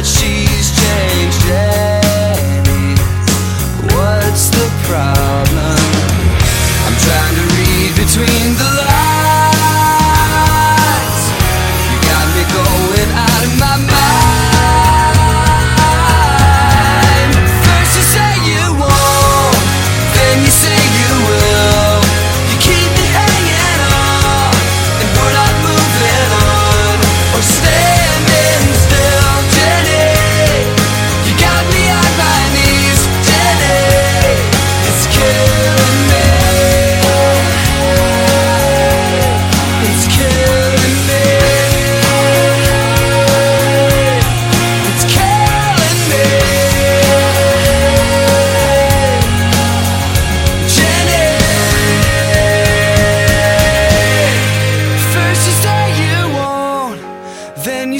that she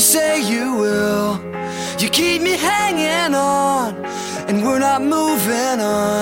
you say you will. You keep me hanging on, and we're not moving on.